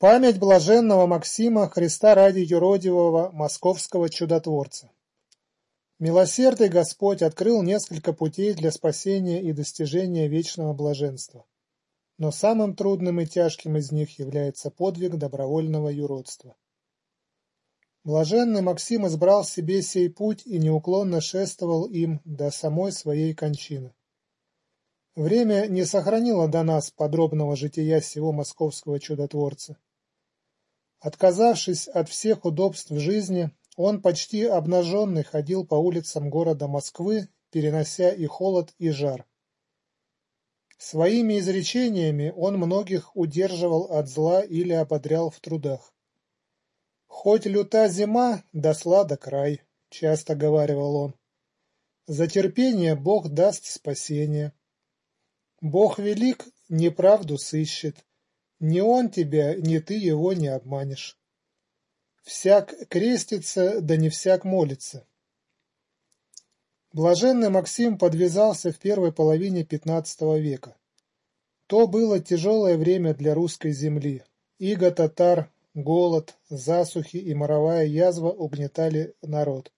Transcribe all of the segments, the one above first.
Память блаженного Максима Христа ради юродивого московского чудотворца. Милосердный Господь открыл несколько путей для спасения и достижения вечного блаженства. Но самым трудным и тяжким из них является подвиг добровольного юродства. Блаженный Максим избрал себе сей путь и неуклонно шествовал им до самой своей кончины. Время не сохранило до нас подробного жития сего московского чудотворца. Отказавшись от всех удобств жизни, он почти обнаженный ходил по улицам города Москвы, перенося и холод, и жар. Своими изречениями он многих удерживал от зла или ободрял в трудах. «Хоть люта зима, да сладок край», — часто говаривал он. «За терпение Бог даст спасение. Бог велик, неправду сыщет, ни он тебя, ни ты его не обманешь. Всяк крестится, да не всяк молится. Блаженный Максим подвязался в первой половине XV века. То было тяжелое время для русской земли. Иго татар, голод, засухи и моровая язва угнетали народ.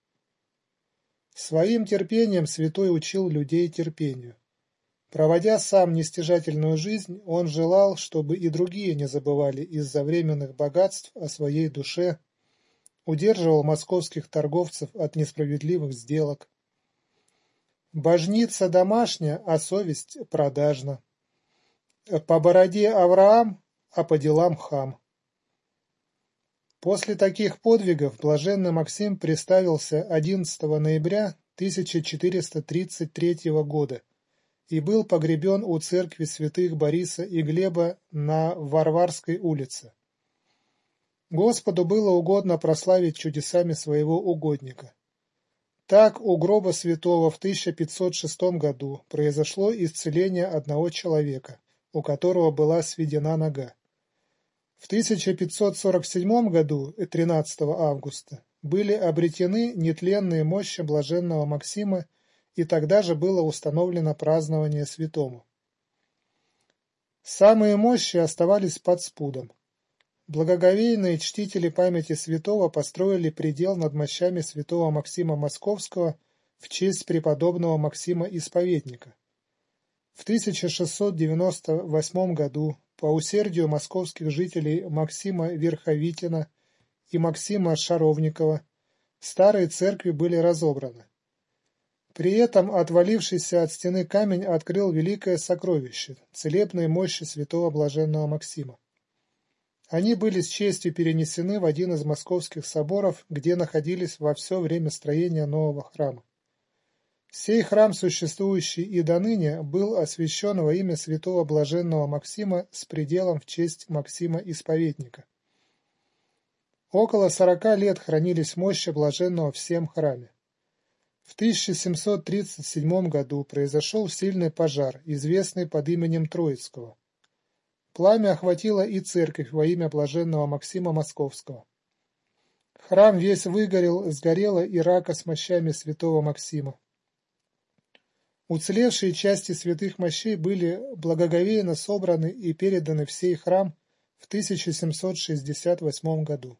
Своим терпением святой учил людей терпению. Проводя сам нестяжательную жизнь, он желал, чтобы и другие не забывали из-за временных богатств о своей душе, удерживал московских торговцев от несправедливых сделок. Божница домашняя, а совесть продажна. По бороде Авраам, а по делам хам. После таких подвигов блаженный Максим приставился 11 ноября 1433 года и был погребен у церкви святых Бориса и Глеба на Варварской улице. Господу было угодно прославить чудесами своего угодника. Так у гроба святого в 1506 году произошло исцеление одного человека, у которого была сведена нога. В 1547 году, 13 августа, были обретены нетленные мощи блаженного Максима и тогда же было установлено празднование святому. Самые мощи оставались под спудом. Благоговейные чтители памяти святого построили предел над мощами святого Максима Московского в честь преподобного Максима Исповедника. В 1698 году по усердию московских жителей Максима Верховитина и Максима Шаровникова старые церкви были разобраны. При этом отвалившийся от стены камень открыл великое сокровище – целебные мощи святого блаженного Максима. Они были с честью перенесены в один из московских соборов, где находились во все время строения нового храма. Сей храм, существующий и до ныне, был освящен во имя святого блаженного Максима с пределом в честь Максима Исповедника. Около сорока лет хранились мощи блаженного в всем храме. В 1737 году произошел сильный пожар, известный под именем Троицкого. Пламя охватило и церковь во имя блаженного Максима Московского. Храм весь выгорел, сгорела и рака с мощами святого Максима. Уцелевшие части святых мощей были благоговейно собраны и переданы в сей храм в 1768 году.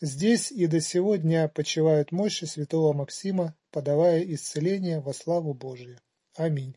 Здесь и до сего дня почивают мощи святого Максима, подавая исцеление во славу Божию. Аминь.